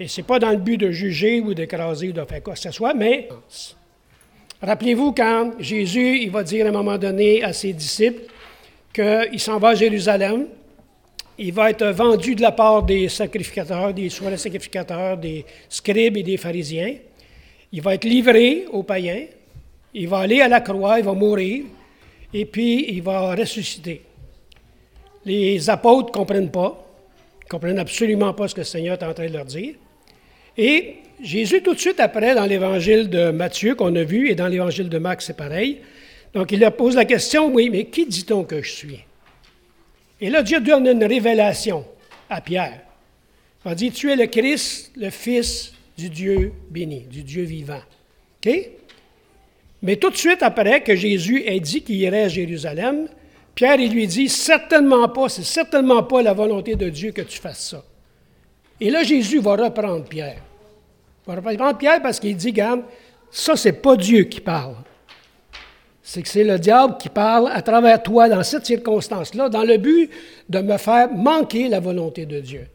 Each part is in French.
Et ce n'est pas dans le but de juger ou d'écraser ou de faire quoi que ce soit, mais rappelez-vous quand Jésus il va dire à un moment donné à ses disciples qu'il s'en va à Jérusalem, il va être vendu de la part des sacrificateurs, des soit sacrificateurs, des scribes et des pharisiens. Il va être livré aux païens. Il va aller à la croix, il va mourir, et puis il va ressusciter. Les apôtres ne comprennent pas, ne comprennent absolument pas ce que le Seigneur est en train de leur dire. Et Jésus, tout de suite après, dans l'évangile de Matthieu qu'on a vu, et dans l'évangile de Marc, c'est pareil, donc il leur pose la question, oui, mais qui dit-on que je suis? Et là, Dieu donne une révélation à Pierre. Va dire, tu es le Christ, le Fils du Dieu béni, du Dieu vivant. OK? Mais tout de suite après que Jésus ait dit qu'il irait à Jérusalem, Pierre il lui dit certainement pas, c'est certainement pas la volonté de Dieu que tu fasses ça. Et là Jésus va reprendre Pierre. Il reprendre Pierre parce qu'il dit garde, ça c'est pas Dieu qui parle. C'est que c'est le diable qui parle à travers toi dans cette circonstance-là, dans le but de me faire manquer la volonté de Dieu.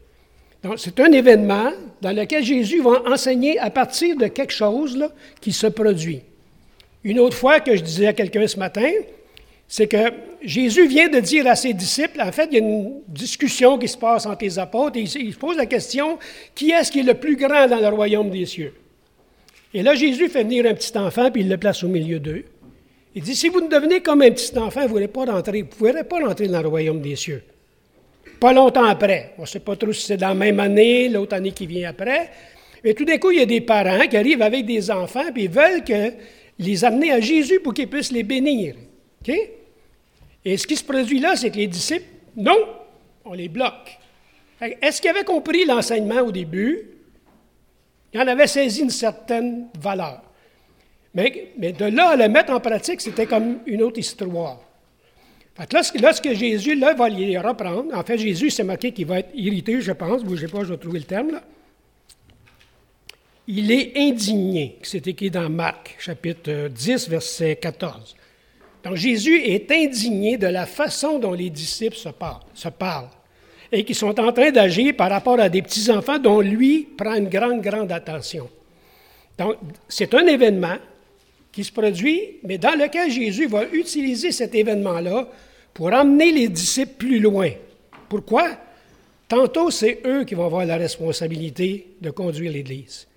Donc, c'est un événement dans lequel Jésus va enseigner à partir de quelque chose qui se produit. Une autre fois que je disais à quelqu'un ce matin, c'est que Jésus vient de dire à ses disciples, en fait, il y a une discussion qui se passe entre les apôtres, et il se pose la question, qui est-ce qui est le plus grand dans le royaume des cieux? Et là, Jésus fait venir un petit enfant, puis il le place au milieu d'eux. Il dit, si vous ne devenez comme un petit enfant, vous ne pas rentrer, vous pourrez pas rentrer dans le royaume des cieux. Pas longtemps après. On ne sait pas trop si c'est dans la même année, l'autre année qui vient après. Mais tout d'un coup, il y a des parents qui arrivent avec des enfants, puis ils veulent les amener à Jésus pour qu'il puisse les bénir. Et ce qui se produit là, c'est que les disciples, non, on les bloque. Est-ce qu'ils avaient compris l'enseignement au début? Ils en avaient saisi une certaine valeur. Mais, de là à le mettre en pratique, c'était comme une autre histoire. Fait que lorsque, Jésus là, va les reprendre, en fait, Jésus s'est marqué qu'il va être irrité, je pense, bougez pas, je vais trouver le terme il est indigné. C'est écrit dans Marc, chapitre 10, verset 14. Donc Jésus est indigné de la façon dont les disciples se parlent, et qui sont en train d'agir par rapport à des petits-enfants dont lui prend une grande, grande attention. Donc, c'est un événement qui se produit, mais dans lequel Jésus va utiliser cet événement-là pour emmener les disciples plus loin. Pourquoi? Tantôt, c'est eux qui vont avoir la responsabilité de conduire l'Église.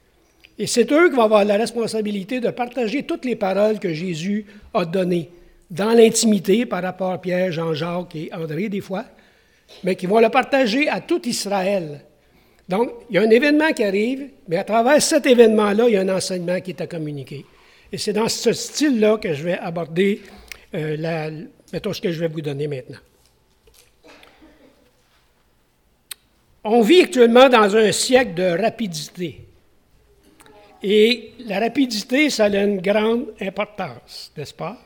Et c'est eux qui vont avoir la responsabilité de partager toutes les paroles que Jésus a données dans l'intimité par rapport à Pierre, Jean-Jacques et André des fois, mais qui vont le partager à tout Israël. Donc, il y a un événement qui arrive, mais à travers cet événement-là, il y a un enseignement qui est à communiquer. Et c'est dans ce style-là que je vais aborder euh, la, mettons, ce que je vais vous donner maintenant. On vit actuellement dans un siècle de rapidité. Et la rapidité, ça a une grande importance, n'est-ce pas?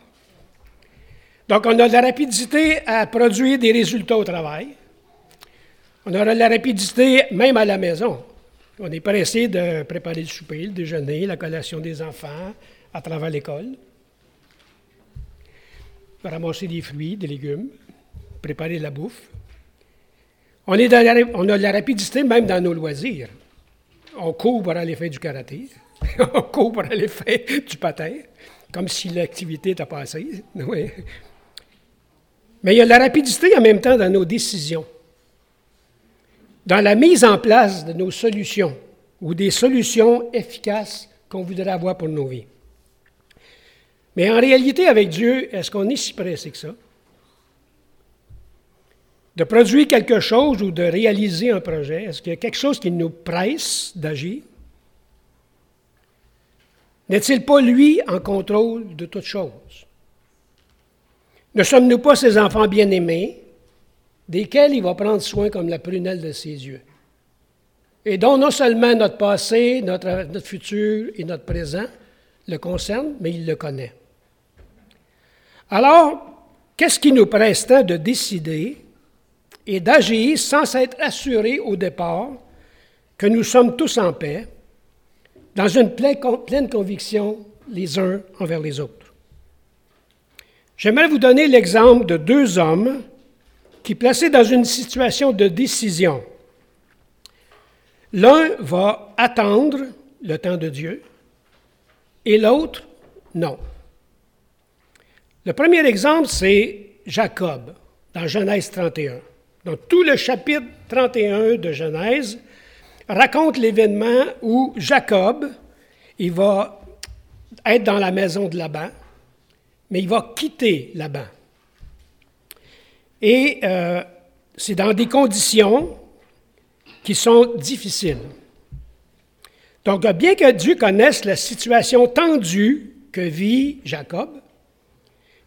Donc, on a de la rapidité à produire des résultats au travail. On aura de la rapidité même à la maison. On est pressé de préparer le souper, le déjeuner, la collation des enfants à travers l'école. Ramasser des fruits, des légumes, préparer la bouffe. On, est on a de la rapidité même dans nos loisirs. On court pour aller faire du karaté. on court pour aller faire du patin, comme si l'activité était passée. Mais il y a la rapidité en même temps dans nos décisions, dans la mise en place de nos solutions ou des solutions efficaces qu'on voudrait avoir pour nos vies. Mais en réalité, avec Dieu, est-ce qu'on est si pressé que ça? De produire quelque chose ou de réaliser un projet, est-ce qu'il y a quelque chose qui nous presse d'agir? N'est-il pas lui en contrôle de toutes choses? Ne sommes-nous pas ses enfants bien-aimés, desquels il va prendre soin comme la prunelle de ses yeux, et dont non seulement notre passé, notre, futur et notre présent le concernent, mais il le connaît. Alors, qu'est-ce qui nous presse de décider et d'agir sans s'être assurés au départ que nous sommes tous en paix, dans une pleine conviction les uns envers les autres? J'aimerais vous donner l'exemple de deux hommes qui, placés dans une situation de décision, L'un va attendre le temps de Dieu et l'autre, non. Le premier exemple, c'est Jacob dans Genèse 31. Donc tout le chapitre 31 de Genèse raconte l'événement où Jacob, il va être dans la maison de Laban, mais il va quitter Laban. Et euh, c'est dans des conditions qui sont difficiles. Donc, bien que Dieu connaisse la situation tendue que vit Jacob,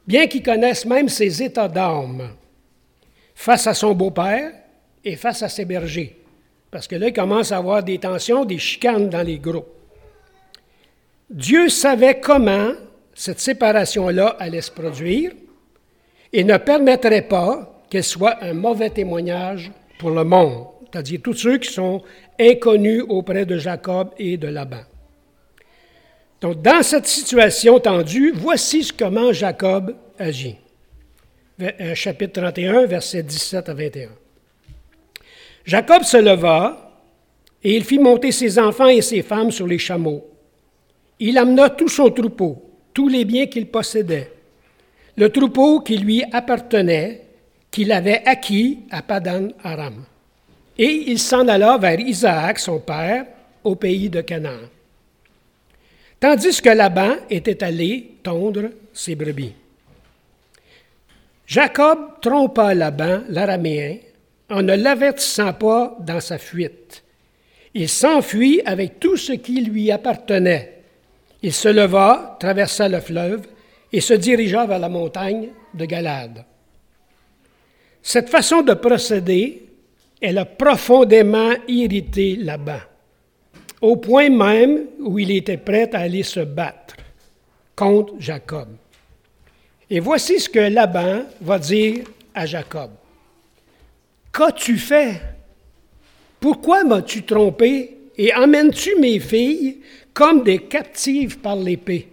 bien qu'il connaisse même ses états d'âme face à son beau-père et face à ses bergers, parce que là, il commence à avoir des tensions, des chicanes dans les groupes. Dieu savait comment cette séparation-là allait se produire et ne permettrait pas qu'elle soit un mauvais témoignage pour le monde, c'est-à-dire tous ceux qui sont inconnus auprès de Jacob et de Laban. Donc, dans cette situation tendue, voici comment Jacob agit. Euh, chapitre 31, versets 17 à 21. Jacob se leva et il fit monter ses enfants et ses femmes sur les chameaux. Il amena tout son troupeau, tous les biens qu'il possédait, le troupeau qui lui appartenait, qu'il avait acquis à Padan Aram. Et il s'en alla vers Isaac, son père, au pays de Canaan. Tandis que Laban était allé tondre ses brebis. Jacob trompa Laban, l'araméen, en ne l'avertissant pas dans sa fuite. Il s'enfuit avec tout ce qui lui appartenait. Il se leva, traversa le fleuve et se dirigea vers la montagne de Galade. Cette façon de procéder, elle a profondément irrité Laban, au point même où il était prêt à aller se battre contre Jacob. Et voici ce que Laban va dire à Jacob. Qu'as-tu fait? Pourquoi m'as-tu trompé? Et emmènes-tu mes filles comme des captives par l'épée?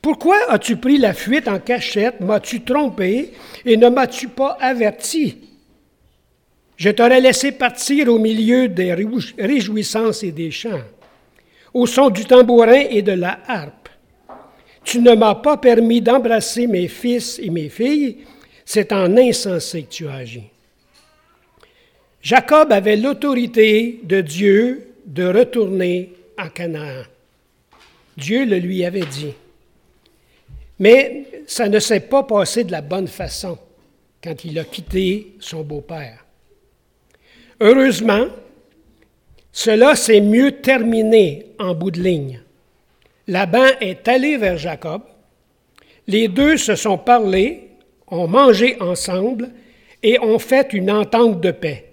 Pourquoi as-tu pris la fuite en cachette, m'as-tu trompé et ne m'as-tu pas averti? Je t'aurais laissé partir au milieu des réjouissances et des chants, au son du tambourin et de la harpe. Tu ne m'as pas permis d'embrasser mes fils et mes filles, c'est en insensé que tu as agi. Jacob avait l'autorité de Dieu de retourner en Canaan. Dieu le lui avait dit. Mais ça ne s'est pas passé de la bonne façon quand il a quitté son beau-père. Heureusement, cela s'est mieux terminé en bout de ligne. Laban est allé vers Jacob. Les deux se sont parlé, ont mangé ensemble et ont fait une entente de paix.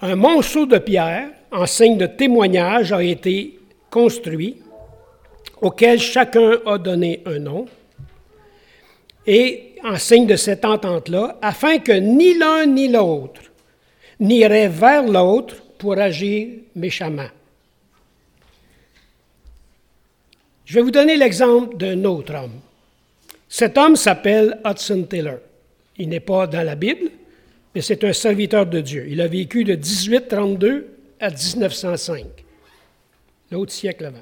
Un monceau de pierre, en signe de témoignage, a été construit auquel chacun a donné un nom, et en signe de cette entente-là, afin que ni l'un ni l'autre n'irait vers l'autre pour agir méchamment. Je vais vous donner l'exemple d'un autre homme. Cet homme s'appelle Hudson Taylor. Il n'est pas dans la Bible, mais c'est un serviteur de Dieu. Il a vécu de 1832 à 1905, l'autre siècle avant.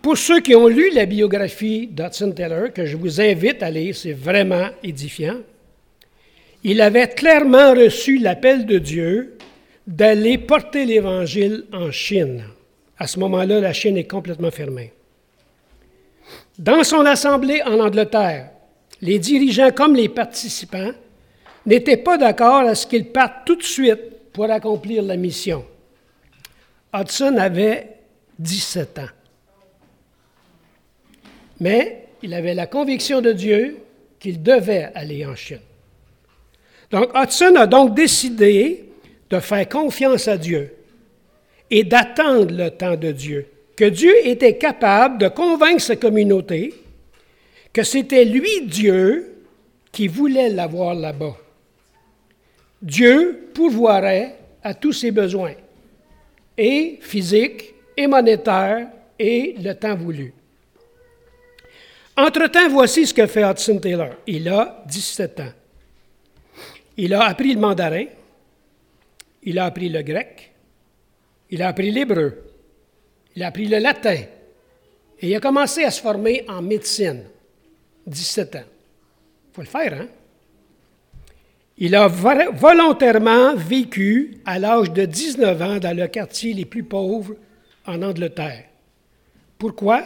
Pour ceux qui ont lu la biographie d'Hudson Taylor, que je vous invite à lire, c'est vraiment édifiant, il avait clairement reçu l'appel de Dieu d'aller porter l'Évangile en Chine. À ce moment-là, la Chine est complètement fermée. Dans son assemblée en Angleterre, les dirigeants comme les participants n'étaient pas d'accord à ce qu'il parte tout de suite pour accomplir la mission. Hudson avait 17 ans. Mais il avait la conviction de Dieu qu'il devait aller en Chine. Donc Hudson a donc décidé de faire confiance à Dieu et d'attendre le temps de Dieu, que Dieu était capable de convaincre sa communauté que c'était lui, Dieu, qui voulait l'avoir là-bas. Dieu pourvoirait à tous ses besoins, et physiques, et monétaires, et le temps voulu. Entre-temps, voici ce que fait Hudson Taylor. Il a 17 ans. Il a appris le mandarin, il a appris le grec, il a appris l'hébreu, il a appris le latin, et il a commencé à se former en médecine, 17 ans. Il faut le faire, hein? Il a volontairement vécu à l'âge de 19 ans dans le quartier les plus pauvres en Angleterre. Pourquoi?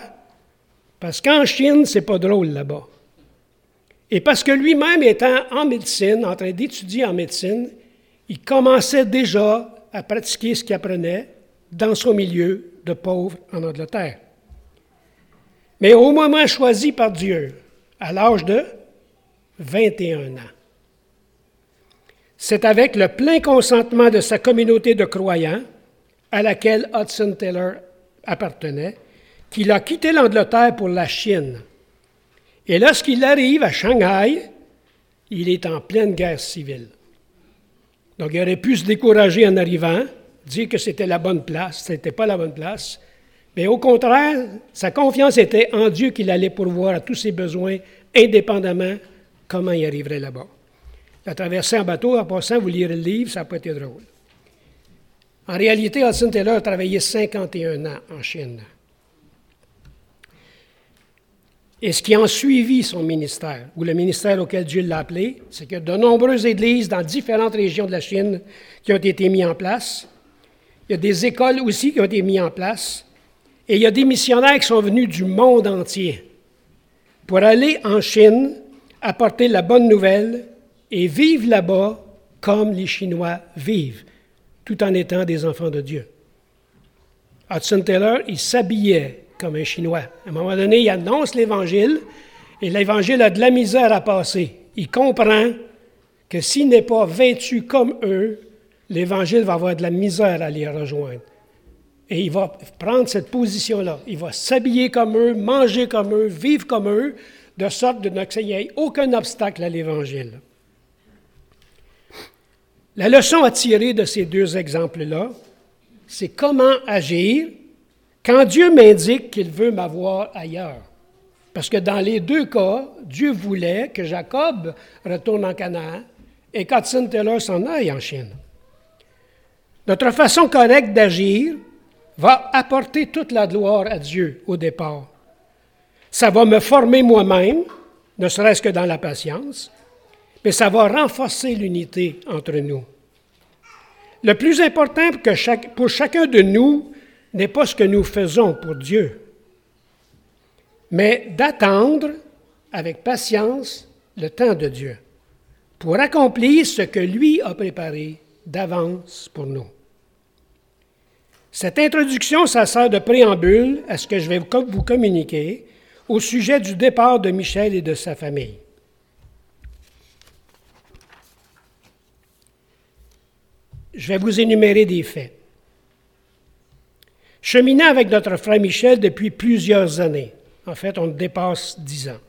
Parce qu'en Chine, c'est pas drôle là-bas. Et parce que lui-même étant en médecine, en train d'étudier en médecine, il commençait déjà à pratiquer ce qu'il apprenait dans son milieu de pauvres en Angleterre. Mais au moment choisi par Dieu, à l'âge de 21 ans, c'est avec le plein consentement de sa communauté de croyants, à laquelle Hudson Taylor appartenait, qu'il a quitté l'Angleterre pour la Chine. Et lorsqu'il arrive à Shanghai, il est en pleine guerre civile. Donc il aurait pu se décourager en arrivant, dire que c'était la bonne place, ce n'était pas la bonne place. Mais au contraire, sa confiance était en Dieu qu'il allait pourvoir à tous ses besoins, indépendamment comment il arriverait là-bas. La traversée en bateau, en passant, vous lirez le livre, ça n'a pas été drôle. En réalité, Hudson Taylor a travaillé 51 ans en Chine. Et ce qui a suivi son ministère, ou le ministère auquel Dieu l'a appelé, c'est que de nombreuses églises dans différentes régions de la Chine qui ont été mises en place. Il y a des écoles aussi qui ont été mises en place. Et il y a des missionnaires qui sont venus du monde entier pour aller en Chine, apporter la bonne nouvelle et vivre là-bas comme les Chinois vivent, tout en étant des enfants de Dieu. Hudson Taylor, il s'habillait comme un Chinois. À un moment donné, il annonce l'Évangile et l'Évangile a de la misère à passer. Il comprend que s'il n'est pas vêtu comme eux, l'Évangile va avoir de la misère à les rejoindre. Et il va prendre cette position-là. Il va s'habiller comme eux, manger comme eux, vivre comme eux, de sorte de qu'il n'y ait aucun obstacle à l'Évangile. La leçon à tirer de ces deux exemples-là, c'est comment agir quand Dieu m'indique qu'il veut m'avoir ailleurs, parce que dans les deux cas, Dieu voulait que Jacob retourne en Canaan et qu'Hudson Taylor s'en aille en Chine. Notre façon correcte d'agir va apporter toute la gloire à Dieu au départ. Ça va me former moi-même, ne serait-ce que dans la patience, mais ça va renforcer l'unité entre nous. Le plus important pour chacun de nous, n'est pas ce que nous faisons pour Dieu, mais d'attendre avec patience le temps de Dieu pour accomplir ce que lui a préparé d'avance pour nous. Cette introduction, ça sert de préambule à ce que je vais vous communiquer au sujet du départ de Michel et de sa famille. Je vais vous énumérer des faits. Cheminant avec notre frère Michel depuis plusieurs années, en fait, on dépasse dix ans,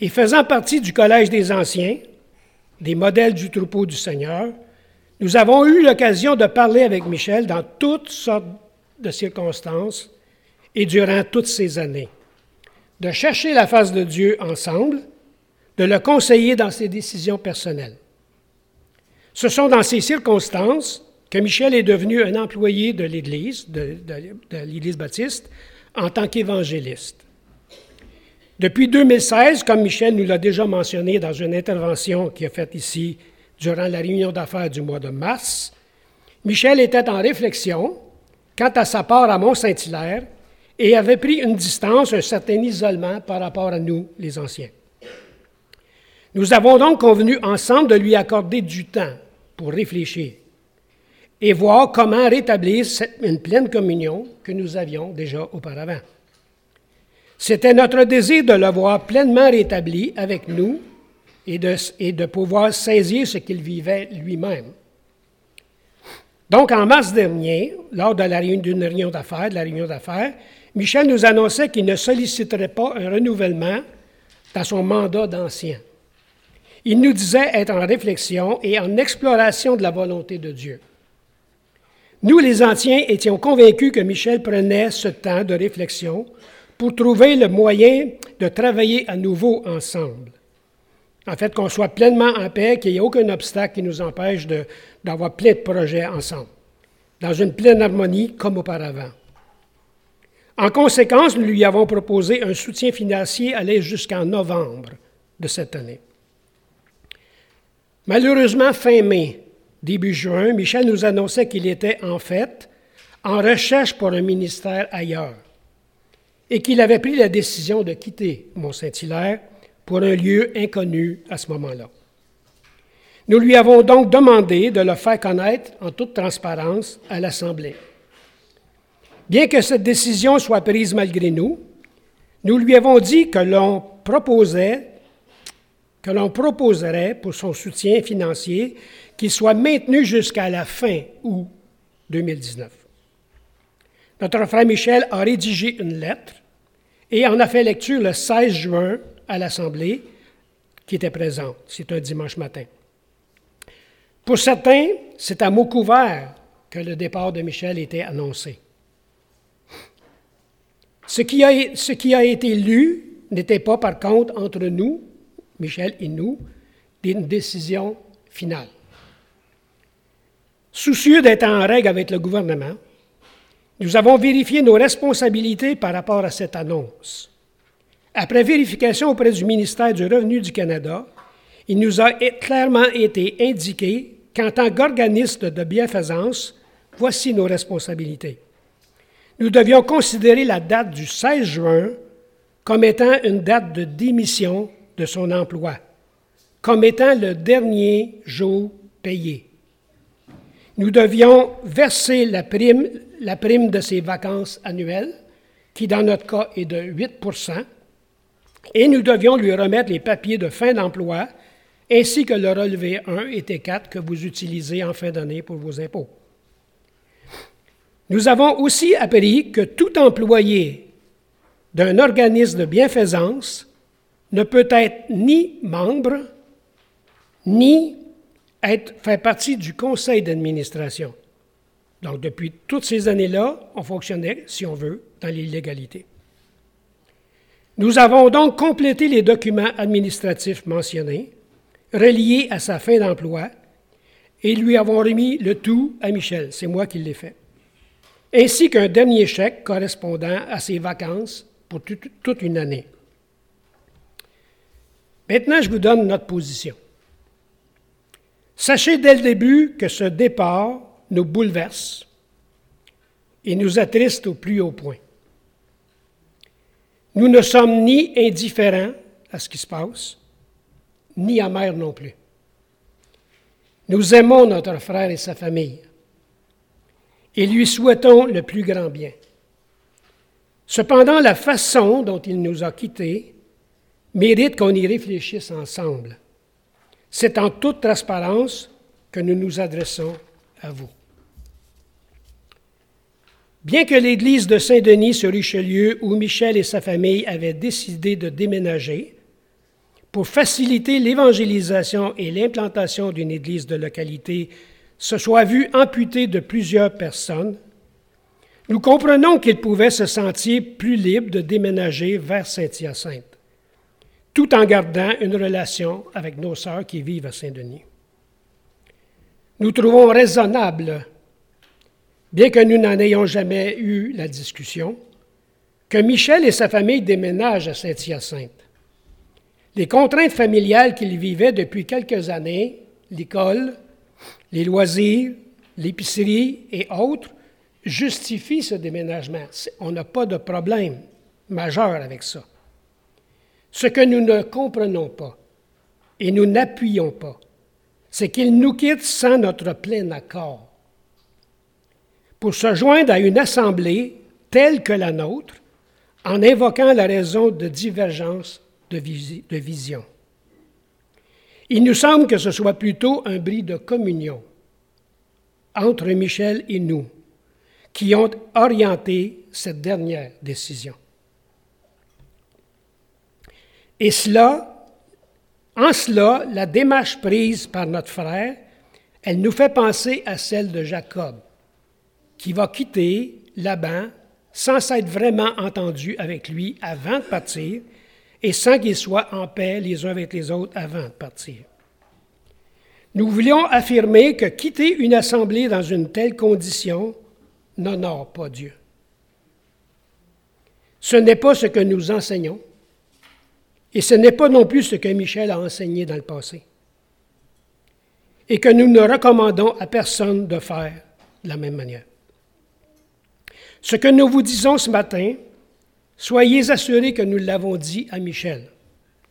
et faisant partie du Collège des Anciens, des modèles du troupeau du Seigneur, nous avons eu l'occasion de parler avec Michel dans toutes sortes de circonstances et durant toutes ces années, de chercher la face de Dieu ensemble, de le conseiller dans ses décisions personnelles. Ce sont dans ces circonstances que Michel est devenu un employé de l'Église, de, l'Église baptiste, en tant qu'évangéliste. Depuis 2016, comme Michel nous l'a déjà mentionné dans une intervention qu'il a faite ici durant la réunion d'affaires du mois de mars, Michel était en réflexion quant à sa part à Mont-Saint-Hilaire et avait pris une distance, un certain isolement par rapport à nous, les anciens. Nous avons donc convenu ensemble de lui accorder du temps pour réfléchir et voir comment rétablir une pleine communion que nous avions déjà auparavant. C'était notre désir de le voir pleinement rétabli avec nous et de, pouvoir saisir ce qu'il vivait lui-même. Donc, en mars dernier, lors de la d'une réunion d'affaires, de la réunion d'affaires, Michel nous annonçait qu'il ne solliciterait pas un renouvellement dans son mandat d'ancien. Il nous disait être en réflexion et en exploration de la volonté de Dieu. Nous, les anciens, étions convaincus que Michel prenait ce temps de réflexion pour trouver le moyen de travailler à nouveau ensemble. En fait, qu'on soit pleinement en paix, qu'il n'y ait aucun obstacle qui nous empêche d'avoir plein de projets ensemble, dans une pleine harmonie comme auparavant. En conséquence, nous lui avons proposé un soutien financier aller jusqu'en novembre de cette année. Malheureusement, fin mai, début juin, Michel nous annonçait qu'il était en fait en recherche pour un ministère ailleurs et qu'il avait pris la décision de quitter Mont-Saint-Hilaire pour un lieu inconnu à ce moment-là. Nous lui avons donc demandé de le faire connaître en toute transparence à l'Assemblée. Bien que cette décision soit prise malgré nous, nous lui avons dit que l'on proposait, que l'on proposerait pour son soutien financier qu'il soit maintenu jusqu'à la fin août 2019. Notre frère Michel a rédigé une lettre et en a fait lecture le 16 juin à l'Assemblée qui était présente. C'est un dimanche matin. Pour certains, c'est à mot couvert que le départ de Michel était annoncé. Ce qui a, ce qui a été lu n'était pas, par contre, entre nous, Michel et nous, une décision finale. Soucieux d'être en règle avec le gouvernement, nous avons vérifié nos responsabilités par rapport à cette annonce. Après vérification auprès du ministère du Revenu du Canada, il nous a clairement été indiqué qu'en tant qu'organisme de bienfaisance, voici nos responsabilités nous devions considérer la date du 16 juin comme étant une date de démission de son emploi, comme étant le dernier jour payé. Nous devions verser la prime, la prime de ses vacances annuelles, qui dans notre cas est de 8% et nous devions lui remettre les papiers de fin d'emploi ainsi que le relevé 1 et T4 que vous utilisez en fin d'année pour vos impôts. Nous avons aussi appris que tout employé d'un organisme de bienfaisance ne peut être ni membre, ni être, faire partie du conseil d'administration. Donc, depuis toutes ces années-là, on fonctionnait, si on veut, dans l'illégalité. Nous avons donc complété les documents administratifs mentionnés, reliés à sa fin d'emploi, et lui avons remis le tout à Michel. C'est moi qui l'ai fait ainsi qu'un dernier chèque correspondant à ses vacances pour toute une année. Maintenant, je vous donne notre position. Sachez dès le début que ce départ nous bouleverse et nous attriste au plus haut point. Nous ne sommes ni indifférents à ce qui se passe, ni amers non plus. Nous aimons notre frère et sa famille et lui souhaitons le plus grand bien. Cependant, la façon dont il nous a quittés mérite qu'on y réfléchisse ensemble. C'est en toute transparence que nous nous adressons à vous. Bien que l'église de Saint-Denis sur Richelieu, où Michel et sa famille avaient décidé de déménager, pour faciliter l'évangélisation et l'implantation d'une église de localité se soit vu amputé de plusieurs personnes, nous comprenons qu'il pouvait se sentir plus libre de déménager vers Saint-Hyacinthe, tout en gardant une relation avec nos sœurs qui vivent à Saint-Denis. Nous trouvons raisonnable, bien que nous n'en ayons jamais eu la discussion, que Michel et sa famille déménagent à Saint-Hyacinthe. Les contraintes familiales qu'il vivait depuis quelques années, l'école, les loisirs, l'épicerie et autres justifient ce déménagement. On n'a pas de problème majeur avec ça. Ce que nous ne comprenons pas et nous n'appuyons pas, c'est qu'il nous quitte sans notre plein accord pour se joindre à une assemblée telle que la nôtre en invoquant la raison de divergence de, vision. Il nous semble que ce soit plutôt un bris de communion entre Michel et nous qui ont orienté cette dernière décision. Et cela, en cela, la démarche prise par notre frère, elle nous fait penser à celle de Jacob, qui va quitter Laban sans s'être vraiment entendu avec lui avant de partir et sans qu'ils soient en paix les uns avec les autres avant de partir. Nous voulions affirmer que quitter une assemblée dans une telle condition n'honore pas Dieu. Ce n'est pas ce que nous enseignons, et ce n'est pas non plus ce que Michel a enseigné dans le passé, et que nous ne recommandons à personne de faire de la même manière. Ce que nous vous disons ce matin, soyez assurés que nous l'avons dit à Michel.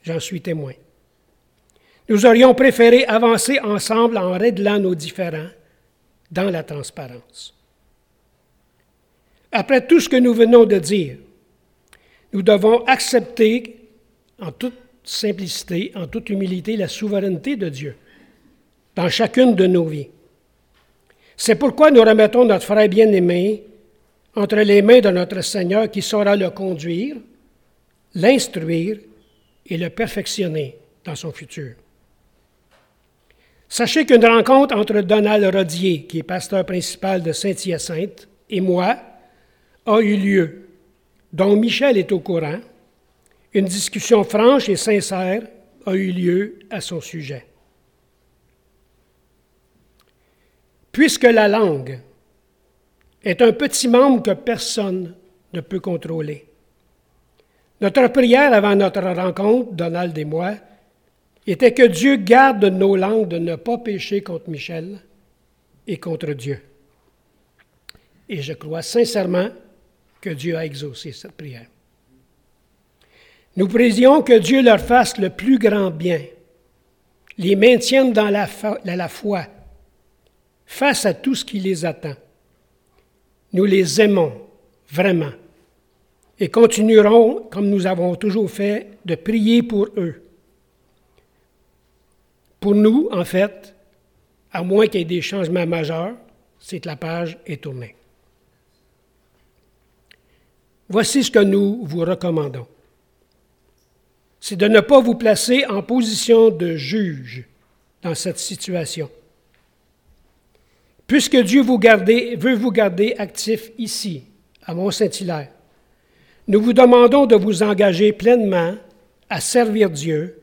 J'en suis témoin. Nous aurions préféré avancer ensemble en réglant nos différends dans la transparence. Après tout ce que nous venons de dire, nous devons accepter en toute simplicité, en toute humilité, la souveraineté de Dieu dans chacune de nos vies. C'est pourquoi nous remettons notre frère bien-aimé entre les mains de notre Seigneur qui saura le conduire, l'instruire et le perfectionner dans son futur. Sachez qu'une rencontre entre Donald Rodier, qui est pasteur principal de Saint-Hyacinthe, et moi a eu lieu, dont Michel est au courant. Une discussion franche et sincère a eu lieu à son sujet. Puisque la langue est un petit membre que personne ne peut contrôler. Notre prière avant notre rencontre, Donald et moi, était que Dieu garde nos langues de ne pas pécher contre Michel et contre Dieu. Et je crois sincèrement que Dieu a exaucé cette prière. Nous prions que Dieu leur fasse le plus grand bien, les maintienne dans la, la foi, face à tout ce qui les attend. Nous les aimons vraiment et continuerons, comme nous avons toujours fait, de prier pour eux. Pour nous, en fait, à moins qu'il y ait des changements majeurs, c'est que la page est tournée. Voici ce que nous vous recommandons. C'est de ne pas vous placer en position de juge dans cette situation. Puisque Dieu vous veut vous garder actif ici, à Mont-Saint-Hilaire, nous vous demandons de vous engager pleinement à servir Dieu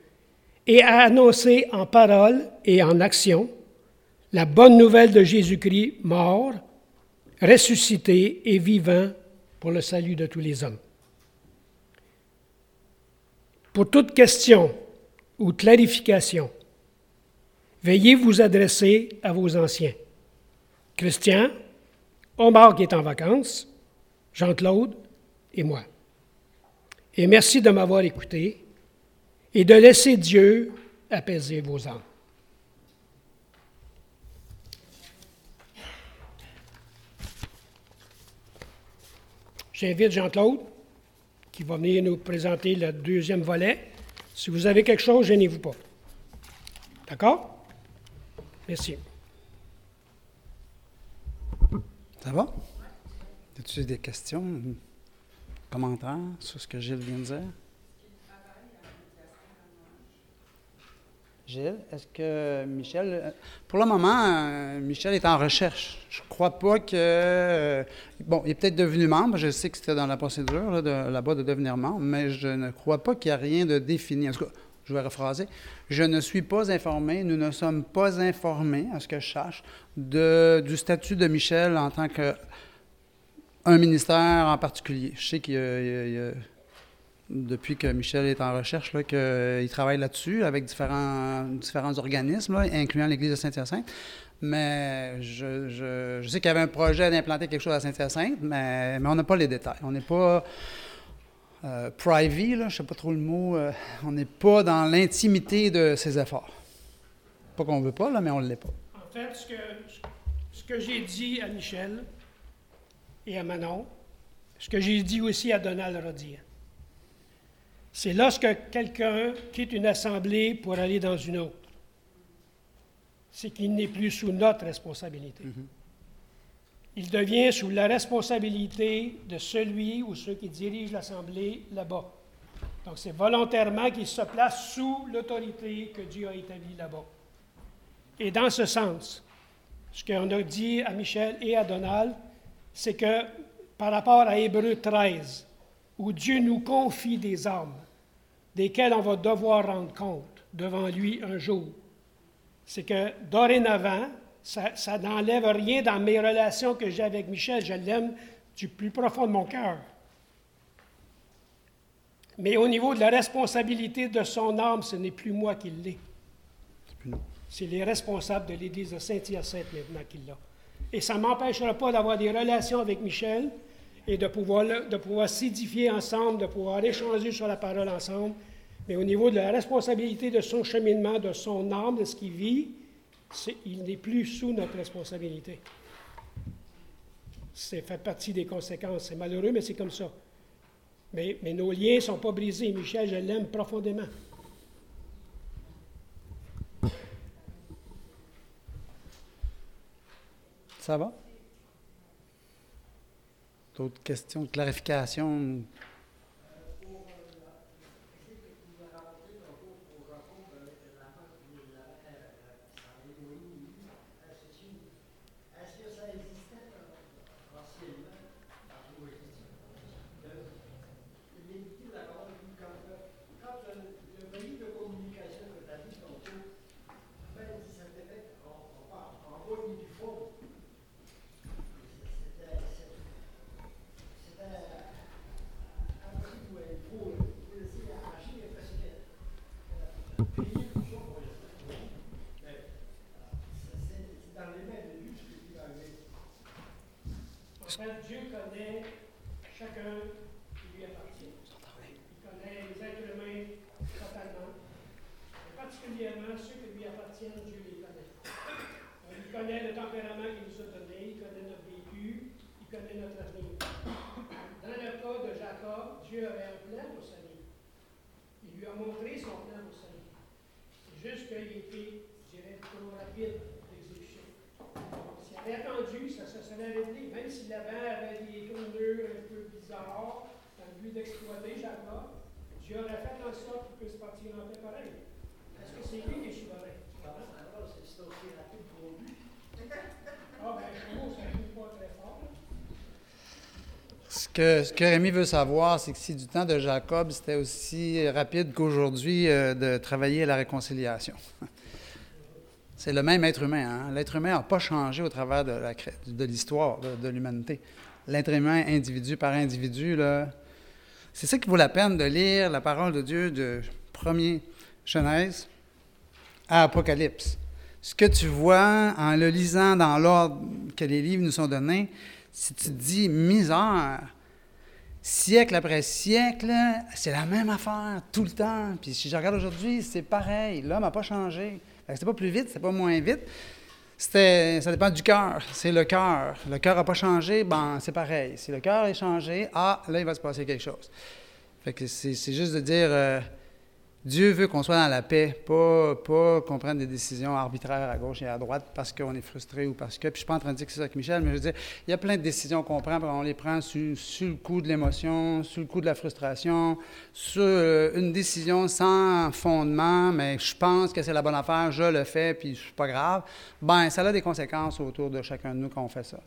et à annoncer en parole et en action la bonne nouvelle de Jésus-Christ mort, ressuscité et vivant pour le salut de tous les hommes. Pour toute question ou clarification, veuillez vous adresser à vos anciens. Christian, Omar qui est en vacances, Jean-Claude et moi. Et merci de m'avoir écouté et de laisser Dieu apaiser vos âmes. J'invite Jean-Claude qui va venir nous présenter le deuxième volet. Si vous avez quelque chose, gênez-vous pas. D'accord? Merci. Ça va? As-tu des questions, commentaires sur ce que Gilles vient de dire? Gilles, est-ce que Michel. Pour le moment, euh, Michel est en recherche. Je ne crois pas que. Euh, bon, il est peut-être devenu membre. Je sais que c'était dans la procédure là, de, là-bas de devenir membre, mais je ne crois pas qu'il y a rien de défini. En tout cas, je vais rephraser. Je ne suis pas informé, nous ne sommes pas informés, à ce que je sache, de, du statut de Michel en tant que un ministère en particulier. Je sais qu'il y a depuis que Michel est en recherche, qu'il travaille là-dessus avec différents, différents organismes, incluant l'Église de Saint-Hyacinthe. Mais je, sais qu'il y avait un projet d'implanter quelque chose à Saint-Hyacinthe, mais, mais on n'a pas les détails. On n'est pas euh, privy, je ne sais pas trop le mot, euh, on n'est pas dans l'intimité de ses efforts. Pas qu'on ne veut pas, là, mais on ne l'est pas. En fait, ce que j'ai dit à Michel et à Manon, ce que j'ai dit aussi à Donald Rodier, c'est lorsque quelqu'un quitte une assemblée pour aller dans une autre. C'est qu'il n'est plus sous notre responsabilité. Mm-hmm. Il devient sous la responsabilité de celui ou ceux qui dirigent l'assemblée là-bas. Donc c'est volontairement qu'il se place sous l'autorité que Dieu a établie là-bas. Et dans ce sens, ce qu'on a dit à Michel et à Donald, c'est que par rapport à Hébreu 13, où Dieu nous confie des âmes, desquels on va devoir rendre compte devant lui un jour. C'est que dorénavant, ça, ça n'enlève rien dans mes relations que j'ai avec Michel. Je l'aime du plus profond de mon cœur. Mais au niveau de la responsabilité de son âme, ce n'est plus moi qui l'ai. C'est les responsables de l'Église de Saint-Hyacinthe maintenant qui l'ont. Et ça ne m'empêchera pas d'avoir des relations avec Michel et de pouvoir, de pouvoir s'édifier ensemble, de pouvoir échanger sur la parole ensemble. Mais au niveau de la responsabilité de son cheminement, de son âme, de ce qu'il vit, il n'est plus sous notre responsabilité. C'est fait partie des conséquences. C'est malheureux, mais c'est comme ça. Mais, mais nos liens ne sont pas brisés. Michel, je l'aime profondément. Ça va? D'autres questions de Dieu connaît chacun qui lui appartient. Il connaît les êtres humains totalement. Et particulièrement ceux qui lui appartiennent, Dieu les connaît. Il connaît le tempérament qu'il nous a donné, il connaît notre vécu, il connaît notre avenir. Dans le cas de Jacob, Dieu avait un plan pour sa vie. Il lui a montré son plan pour sa vie. C'est juste qu'il était, je dirais, trop rapide d'exécution. S'il avait attendu, ça se serait révélé, même si la avait des tournures un peu bizarres, dans le but d'exploiter Aurait fait en sorte qu'il puisse partir en paix pareil. Est-ce que c'est lui qui est souverain? C'est aussi rapide pour lui. Ah, ben, nous, ça ne pas très fort. Ce que, ce que Rémi veut savoir, c'est que si du temps de Jacob, c'était aussi rapide qu'aujourd'hui euh, de travailler à la réconciliation. C'est le même être humain. Hein? L'être humain n'a pas changé au travers de l'histoire de, de l'humanité. L'être humain, individu par individu, c'est ça qui vaut la peine de lire la parole de Dieu de 1er Genèse à Apocalypse. Ce que tu vois en le lisant dans l'ordre que les livres nous sont donnés, si tu te dis misère, siècle après siècle, c'est la même affaire tout le temps. Puis si je regarde aujourd'hui, c'est pareil. L'homme n'a pas changé. C'était pas plus vite, c'était pas moins vite. C'était, ça dépend du cœur. C'est le cœur. Le cœur n'a pas changé, ben c'est pareil. Si le cœur est changé, ah, là, il va se passer quelque chose. C'est, juste de dire, euh, Dieu veut qu'on soit dans la paix, pas, pas qu'on prenne des décisions arbitraires à gauche et à droite parce qu'on est frustré ou parce que. Puis je suis pas en train de dire que c'est ça avec Michel, mais je veux dire, il y a plein de décisions qu'on prend, on les prend sous, le coup de l'émotion, sous le coup de la frustration, sur euh, une décision sans fondement, mais je pense que c'est la bonne affaire, je le fais, puis c'est pas grave. Ben, ça a des conséquences autour de chacun de nous quand on fait ça.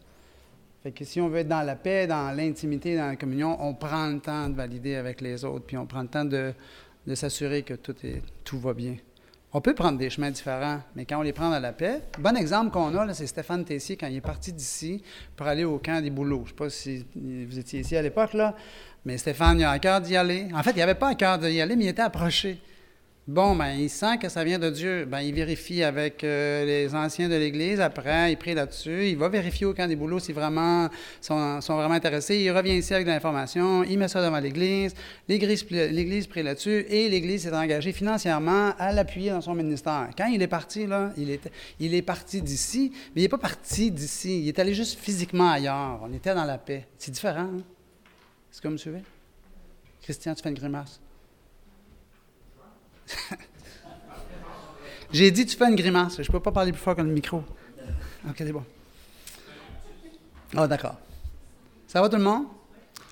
Fait que si on veut être dans la paix, dans l'intimité, dans la communion, on prend le temps de valider avec les autres, puis on prend le temps de de s'assurer que tout, est, tout va bien. On peut prendre des chemins différents, mais quand on les prend à la paix, bon exemple qu'on a, c'est Stéphane Tessier quand il est parti d'ici pour aller au camp des boulots. Je ne sais pas si vous étiez ici à l'époque, là, mais Stéphane, il a à cœur d'y aller. En fait, il n'avait pas à cœur d'y aller, mais il était approché. Bon, ben, il sent que ça vient de Dieu. Ben, il vérifie avec euh, les anciens de l'Église. Après, il prie là-dessus. Il va vérifier au camp des boulots s'ils vraiment sont, sont, vraiment intéressés. Il revient ici avec de l'information. Il met ça devant l'Église. L'Église prie là-dessus et l'Église s'est engagée financièrement à l'appuyer dans son ministère. Quand il est parti, là, il est, parti d'ici, mais il n'est pas parti d'ici. Il est allé juste physiquement ailleurs. On était dans la paix. C'est différent. Hein? Est-ce que vous me suivez? Christian, tu fais une grimace. J'ai dit, tu fais une grimace. Je peux pas parler plus fort que le micro. OK, c'est bon. Ah, d'accord. Ça va tout le monde?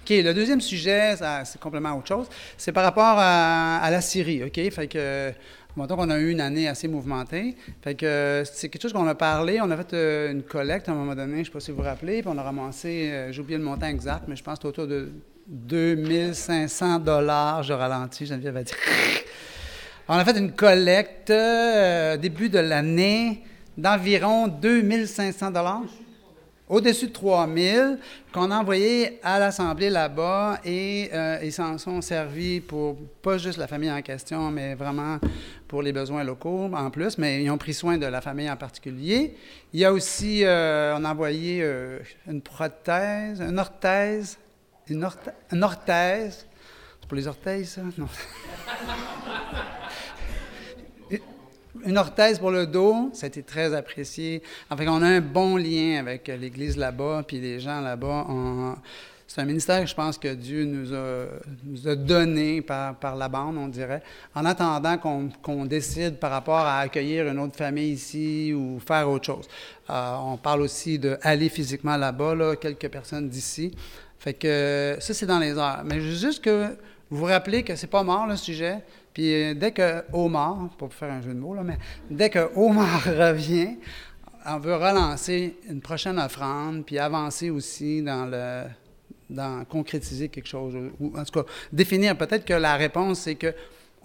OK, le deuxième sujet, c'est complètement autre chose. C'est par rapport à, la Syrie, OK? Fait que, Mettons qu'on a eu une année assez mouvementée. Fait que c'est quelque chose qu'on a parlé. On a fait une collecte à un moment donné, je ne sais pas si vous vous rappelez, puis on a ramassé, euh, j'ai oublié le montant exact, mais je pense que autour de 2500 dollars, je ralentis, Geneviève va dire. On a fait une collecte euh, début de l'année d'environ 2500 dollars au-dessus de 3000 qu'on a envoyé à l'Assemblée là-bas et euh, ils s'en sont servis pour pas juste la famille en question, mais vraiment pour les besoins locaux en plus, mais ils ont pris soin de la famille en particulier. Il y a aussi, euh, on a envoyé une prothèse, une orthèse, une, orthèse, une orthèse. C'est pour les orteils, ça? Non. une orthèse pour le dos, ça a été très apprécié. En fait, on a un bon lien avec l'Église là-bas, puis les gens là-bas. C'est un ministère que je pense que Dieu nous a, donné par, la bande, on dirait, en attendant qu'on décide par rapport à accueillir une autre famille ici ou faire autre chose. Euh, on parle aussi d'aller physiquement là-bas, là, quelques personnes d'ici. Fait que ça, c'est dans les heures. Mais juste que vous vous rappelez que c'est pas mort le sujet, puis euh, dès que Omar, pour faire un jeu de mots, là, mais dès que Omar revient, on veut relancer une prochaine offrande, puis avancer aussi dans le dans concrétiser quelque chose, ou en tout cas définir. Peut-être que la réponse, c'est que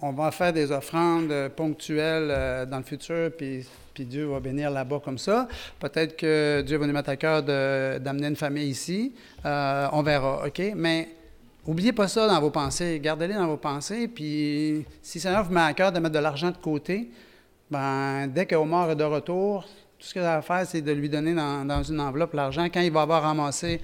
on va faire des offrandes ponctuelles euh, dans le futur, puis, puis Dieu va bénir là-bas comme ça. Peut-être que Dieu va nous mettre à cœur d'amener une famille ici. Euh, on verra, OK? Mais Oubliez pas ça dans vos pensées. Gardez-les dans vos pensées. Puis, si Seigneur vous met à cœur de mettre de l'argent de côté, ben, dès qu'Omar est de retour, tout ce qu'il a à faire, c'est de lui donner dans, une enveloppe l'argent. Quand il va avoir ramassé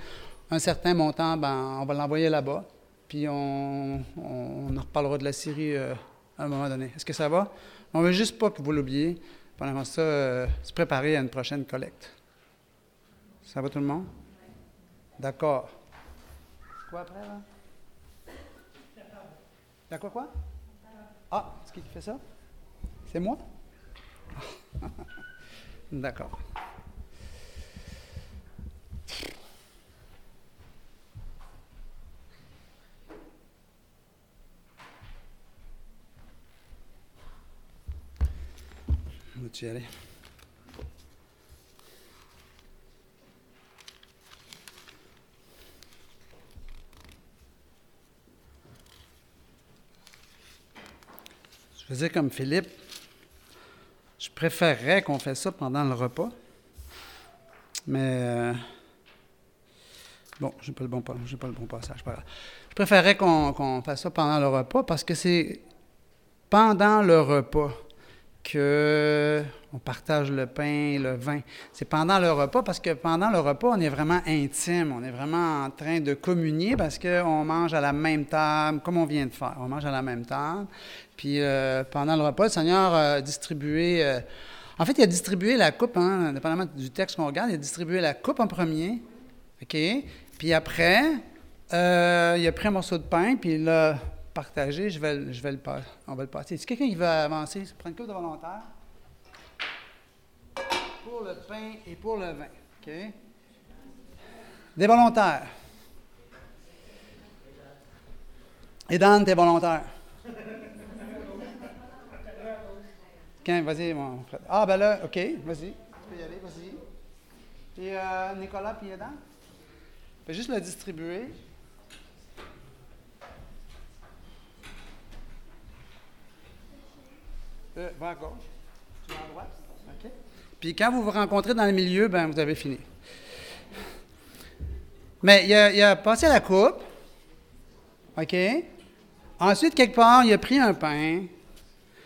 un certain montant, ben, on va l'envoyer là-bas. Puis, on, en reparlera de la Syrie euh, à un moment donné. Est-ce que ça va? On veut juste pas que vous l'oubliez. Pendant ça, euh, se préparer à une prochaine collecte. Ça va tout le monde? D'accord. Quoi après, là? D'accord quoi Ah, c'est qui fait ça? C'est moi? D'accord. Je faisais comme Philippe. Je préférerais qu'on fasse ça pendant le repas. Mais euh, bon, je n'ai pas, le bon, pas le bon passage. Je préférerais qu'on fasse ça pendant le repas parce que c'est pendant le repas que on partage le pain, le vin. C'est pendant le repas parce que pendant le repas, on est vraiment intime, on est vraiment en train de communier parce qu'on mange à la même table, comme on vient de faire. On mange à la même table. Puis euh, pendant le repas, le Seigneur a distribué. Euh, en fait, il a distribué la coupe, hein, indépendamment du texte qu'on regarde, il a distribué la coupe en premier. OK? Puis après, euh, il a pris un morceau de pain, puis il l'a partagé. Je vais, je vais le, on va le passer. Est-ce quelqu'un qui veut avancer? Prendre une coupe de volontaire pour le pain et pour le vin. OK? Des volontaires. Et Dan, t'es volontaire. Quand, vas-y, mon frère. Ah, ben là, OK, vas-y. Tu peux y aller, vas-y. Puis euh, Nicolas, puis Adam? Fais juste le distribuer. Euh, à gauche. À. Puis quand vous vous rencontrez dans le milieu, ben vous avez fini. Mais il a, passé la coupe. OK? Ensuite, quelque part, il a pris un pain.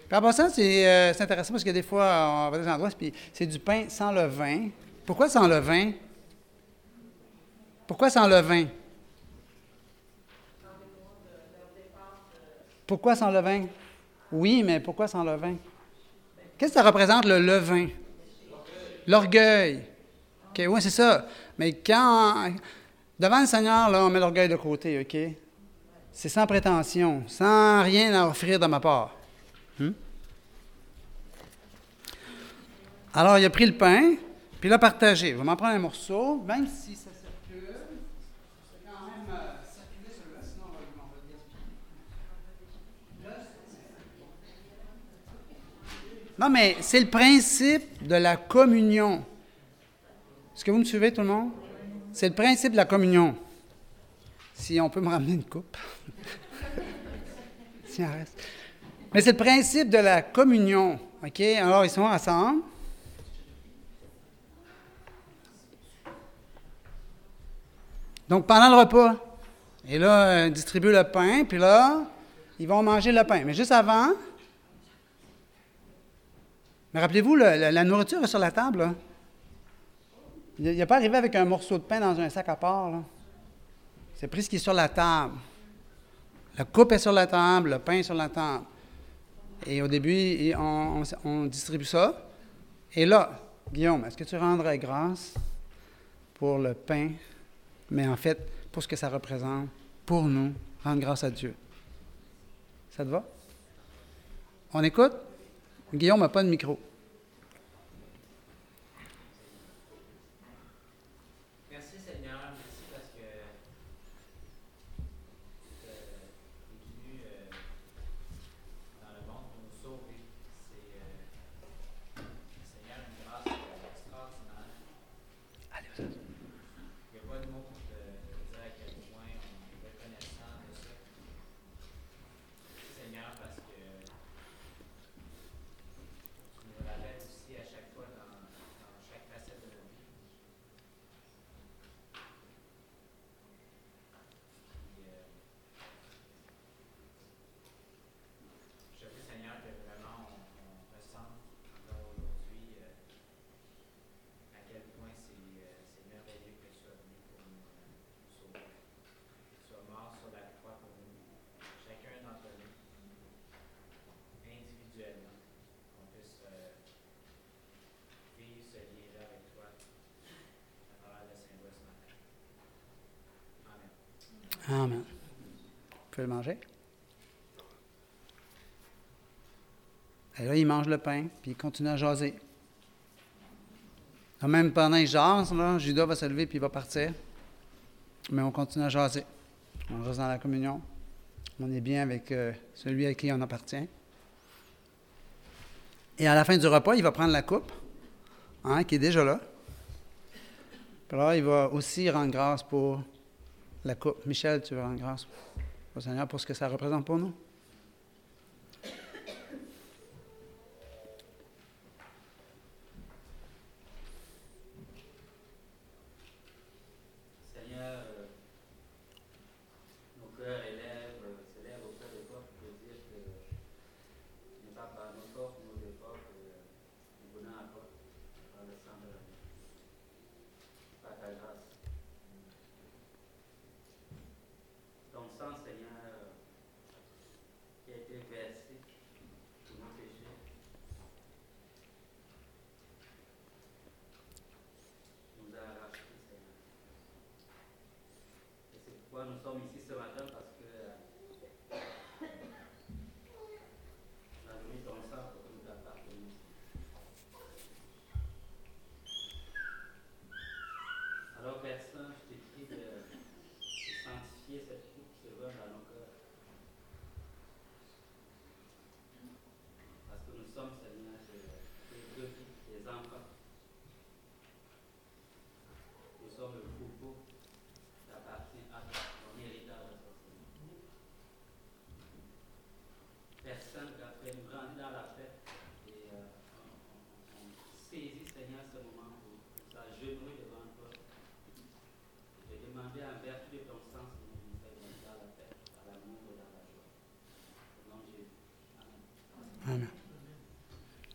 Puis en passant, euh, c'est intéressant parce que des fois, on va dans des endroits, puis c'est du pain sans le vin. Pourquoi sans le vin? Pourquoi sans le vin? Pourquoi sans le vin? Oui, mais pourquoi sans le vin? Qu'est-ce que ça représente le levain? L'orgueil. OK, oui, c'est ça. Mais quand, devant le Seigneur, là, on met l'orgueil de côté, OK? C'est sans prétention, sans rien à offrir de ma part. Hmm? Alors, il a pris le pain, puis il l'a partagé. Il va m'en prendre un morceau, même si ça circule. C'est quand même euh, circuler celui-là, sinon on va, on va Non, mais c'est le principe de la communion. Est-ce que vous me suivez, tout le monde? C'est le principe de la communion. si on peut me ramener une coupe. Reste. Mais c'est le principe de la communion. OK? Alors, ils sont ensemble. Donc, pendant le repas, et là, ils distribuent le pain, puis là, ils vont manger le pain. Mais juste avant, mais rappelez-vous, la, nourriture est sur la table. Il n'a pas arrivé avec un morceau de pain dans un sac à part. C'est pris ce qui est sur la table. La coupe est sur la table, le pain est sur la table. Et au début, on, on distribue ça. Et là, Guillaume, est-ce que tu rendrais grâce pour le pain mais en fait, pour ce que ça représente, pour nous, rendre grâce à Dieu? Ça te va? On écoute? Guillaume n'a pas de micro. Le manger. Et là, il mange le pain, puis il continue à jaser. même pendant qu'il jase, là, Judas va se lever puis il va partir. Mais on continue à jaser. On reste dans la communion. On est bien avec euh, celui à qui on appartient. Et à la fin du repas, il va prendre la coupe, hein, qui est déjà là. Puis là, il va aussi rendre grâce pour la coupe. Michel, tu veux rendre grâce? Au Seigneur pour ce que ça représente pour nous?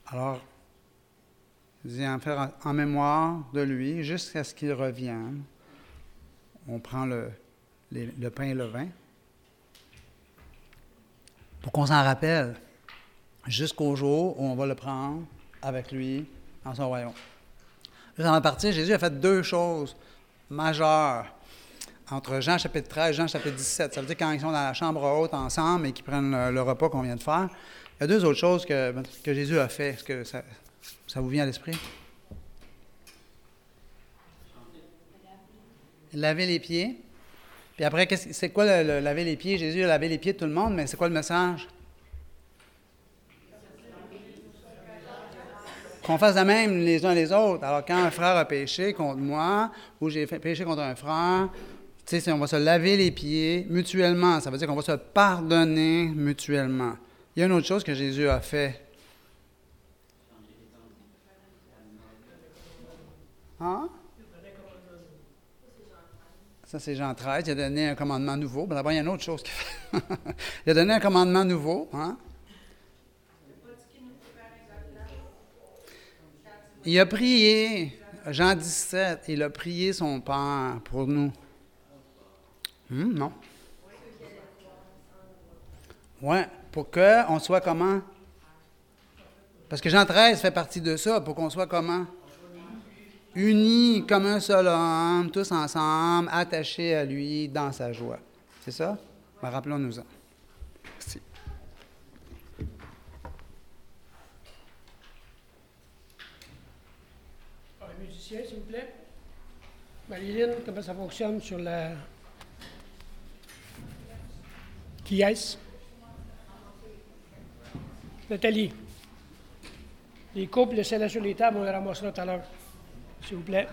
Alors, en faire en mémoire de lui jusqu'à ce qu'il revienne. On prend le, pain et le vin. Pour qu'on s'en rappelle jusqu'au jour où on va le prendre avec lui dans son royaume. Dans la partie, Jésus a fait deux choses majeures entre Jean chapitre 13 et Jean chapitre 17. Ça veut dire quand ils sont dans la chambre haute ensemble et qu'ils prennent le repas qu'on vient de faire, il y a deux autres choses que, que Jésus a fait. Est-ce que ça, vous vient à l'esprit? Laver les pieds. Puis après, c'est quoi le, laver les pieds? Jésus a lavé les pieds de tout le monde, mais c'est quoi le message? Qu'on fasse la même les uns les autres. Alors, quand un frère a péché contre moi, ou j'ai péché contre un frère, Tu sais, on va se laver les pieds mutuellement. Ça veut dire qu'on va se pardonner mutuellement. Il y a une autre chose que Jésus a fait. Hein? Ça, c'est Jean 13. Il a donné un commandement nouveau. D'abord, il y a une autre chose qu'il fait. il a donné un commandement nouveau. Hein? Il a prié. Jean 17, il a prié son Père pour nous. Hmm, non. Ouais, pour qu'on soit comment? Parce que Jean 13 fait partie de ça, pour qu'on soit comment? Unis comme un seul homme, tous ensemble, attachés à lui dans sa joie. C'est ça? Ben, Rappelons-nous-en. Merci. Un musicien, s'il vous plaît. Marilyn, comment ça fonctionne sur la. Qui est-ce? Nathalie. Les couples, laissez-les sur les tables, on les ramassera tout à l'heure. S'il vous plaît.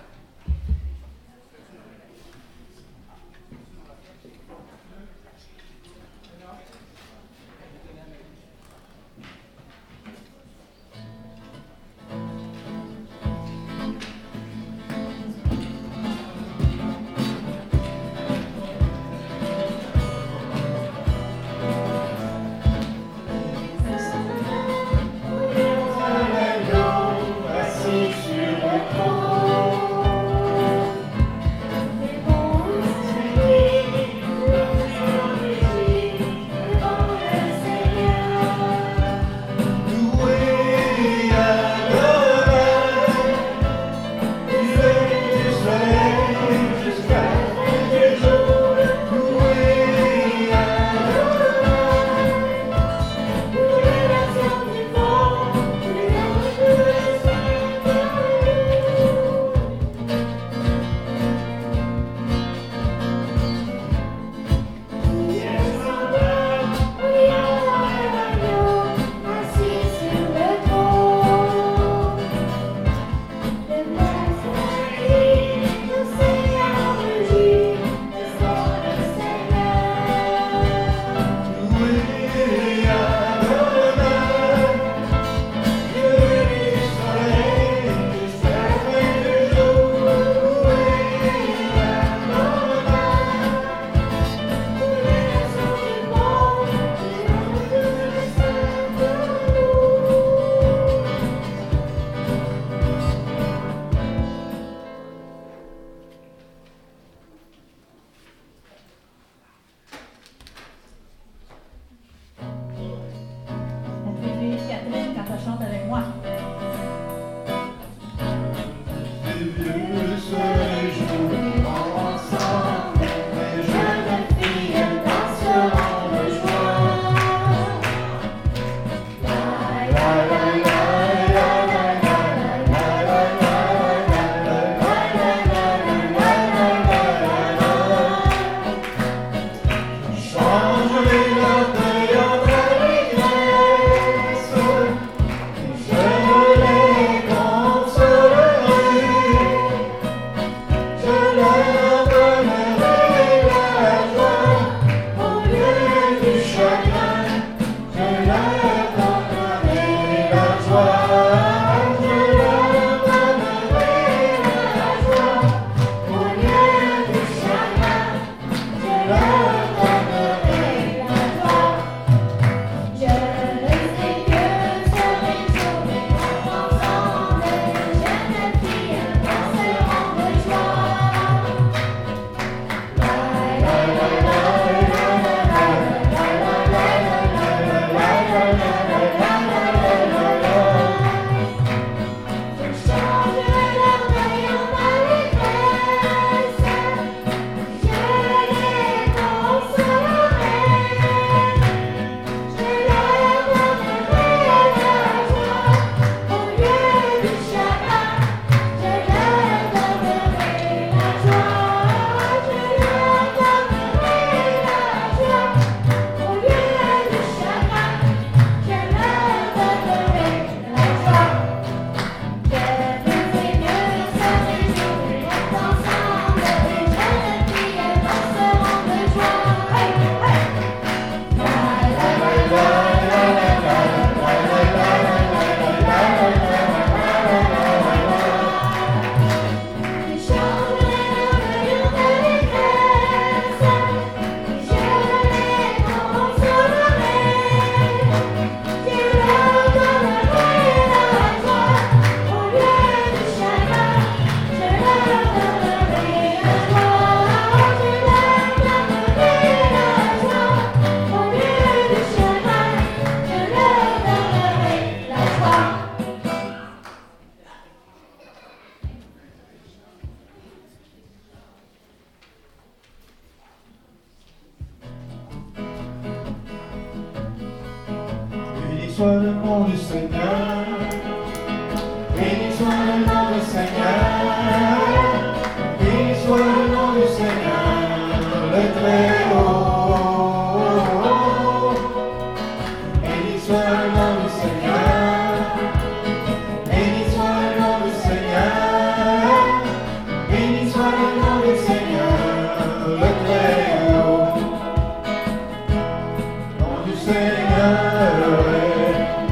away.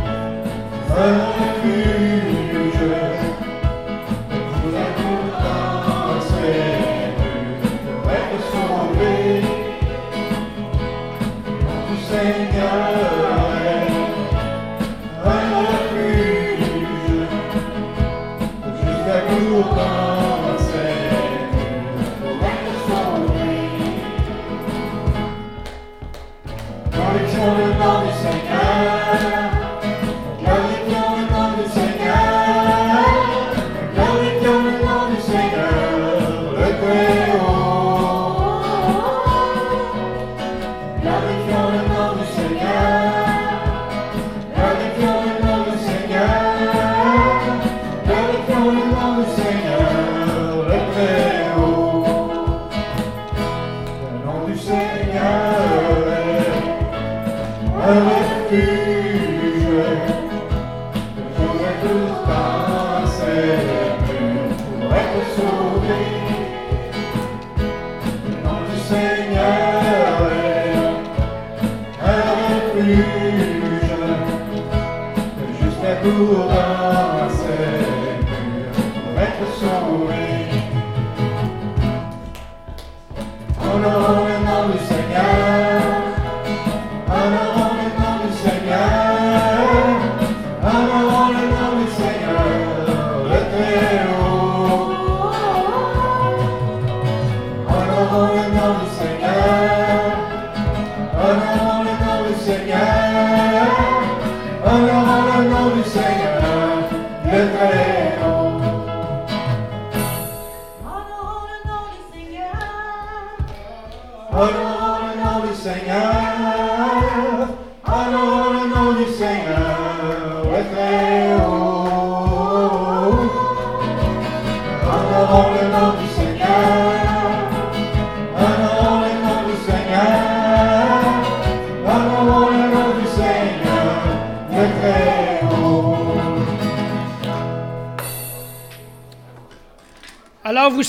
Fly away.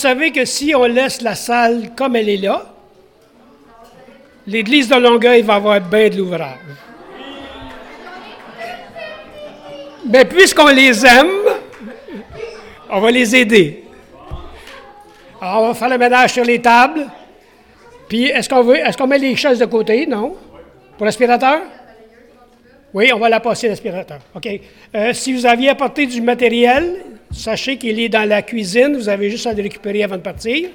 Vous savez que si on laisse la salle comme elle est là, l'église de Longueuil va avoir bien de l'ouvrage. Mais puisqu'on les aime, on va les aider. Alors, on va faire le ménage sur les tables. Puis, est-ce qu'on veut, est-ce qu'on met les chaises de côté? Non? Pour l'aspirateur? Oui, on va la passer l'aspirateur. OK? Euh, si vous aviez apporté du matériel, sachez qu'il est dans la cuisine. Vous avez juste à le récupérer avant de partir.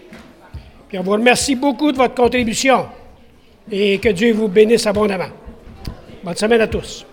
Puis on vous remercie beaucoup de votre contribution et que Dieu vous bénisse abondamment. Bonne semaine à tous.